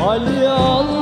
Ali Allah